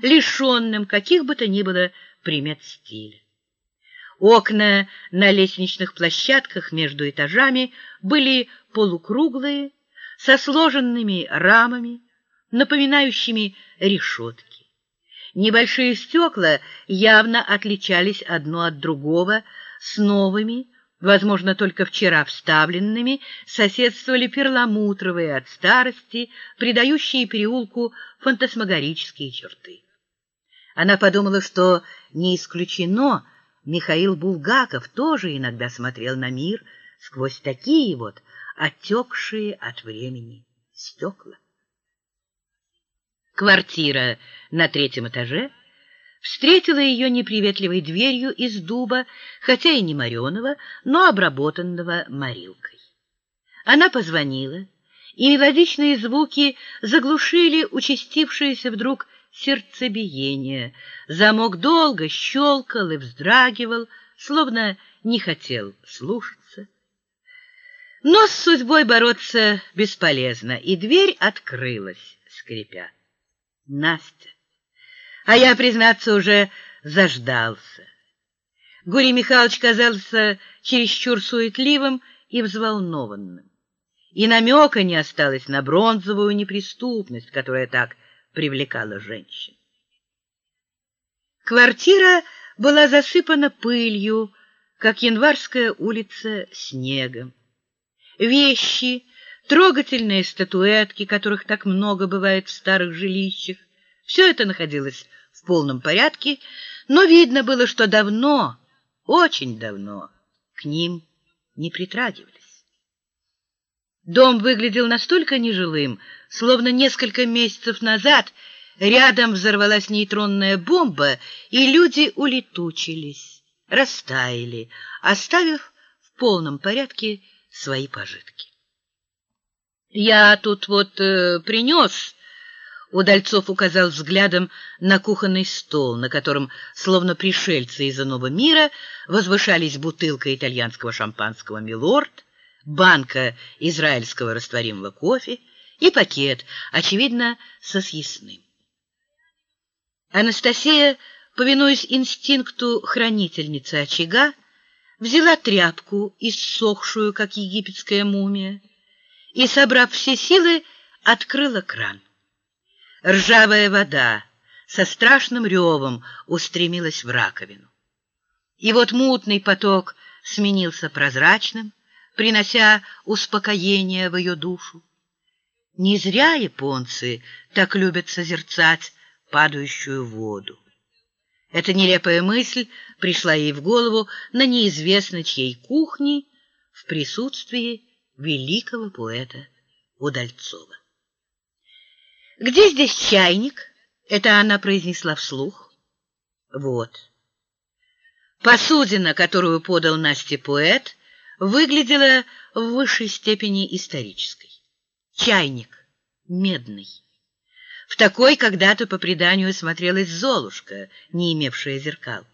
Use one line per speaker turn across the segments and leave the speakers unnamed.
лишенным каких бы то ни было примет стиля. Окна на лестничных площадках между этажами были полукруглые, со сложенными рамами, напоминающими решетки. Небольшие стекла явно отличались одно от другого, с новыми, возможно, только вчера вставленными, соседствовали перламутровые от старости, придающие переулку фантасмагорические черты. Она подумала, что не исключено, Михаил Булгаков тоже иногда смотрел на мир сквозь такие вот отекшие от времени стекла. Квартира на третьем этаже встретила ее неприветливой дверью из дуба, хотя и не мореного, но обработанного морилкой. Она позвонила, и мелодичные звуки заглушили участившееся вдруг сердцебиение. Замок долго щелкал и вздрагивал, словно не хотел слушаться. Но с судьбой бороться бесполезно, и дверь открылась, скрипя. Настя. А я, признаться, уже заждался. Гурий Михайлович казался чересчур суетливым и взволнованным. И намека не осталось на бронзовую неприступность, которая так привлекала женщин. Квартира была засыпана пылью, как январская улица снегом. Вещи, трогательные статуэтки, которых так много бывает в старых жилищах, все это находилось в полном порядке, но видно было, что давно, очень давно к ним не притрагивались. Дом выглядел настолько нежилым, словно несколько месяцев назад рядом взорвалась нейтронная бомба, и люди улетучились, растаяли, оставив в полном порядке свои пожитки. «Я тут вот э, принес...» Удальцов указал взглядом на кухонный стол, на котором, словно пришельцы из иного мира, возвышались бутылка итальянского шампанского «Милорд», банка израильского растворимого кофе и пакет, очевидно, со съестным. Анастасия, повинуясь инстинкту хранительницы очага, взяла тряпку, иссохшую, как египетская мумия, и, собрав все силы, открыла кран. Ржавая вода со страшным ревом устремилась в раковину. И вот мутный поток сменился прозрачным, принося успокоение в ее душу. Не зря японцы так любят созерцать падающую воду. Эта нелепая мысль пришла ей в голову на неизвестно чьей кухне в присутствии великого поэта Удальцова. «Где здесь чайник?» — это она произнесла вслух. «Вот». Посудина, которую подал Насте поэт, выглядела в высшей степени исторической. Чайник медный. В такой когда-то по преданию смотрелась Золушка, не имевшая зеркал.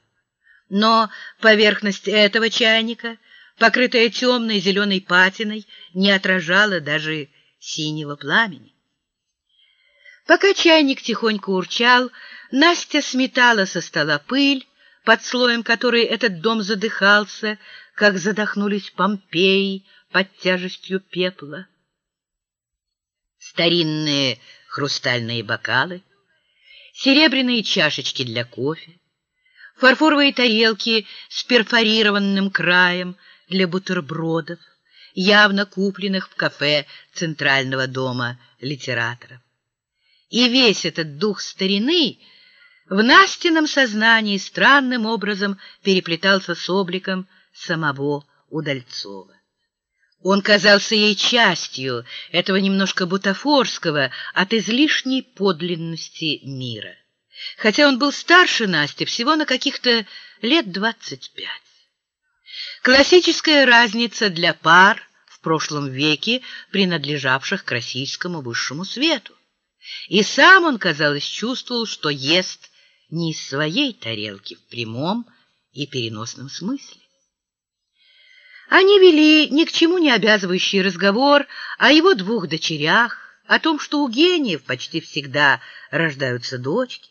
Но поверхность этого чайника, покрытая темной зеленой патиной, не отражала даже синего пламени. Пока чайник тихонько урчал, Настя сметала со стола пыль, под слоем которой этот дом задыхался, как задохнулись Помпеи под тяжестью пепла. Старинные хрустальные бокалы, серебряные чашечки для кофе, фарфоровые тарелки с перфорированным краем для бутербродов, явно купленных в кафе Центрального дома литераторов. И весь этот дух старины в Настином сознании странным образом переплетался с обликом самого Удальцова. Он казался ей частью этого немножко бутафорского от излишней подлинности мира. Хотя он был старше Насти всего на каких-то лет двадцать пять. Классическая разница для пар в прошлом веке, принадлежавших к российскому высшему свету. И сам он, казалось, чувствовал, что ест не из своей тарелки в прямом и переносном смысле. Они вели ни к чему не обязывающий разговор о его двух дочерях, о том, что у гениев почти всегда рождаются дочки,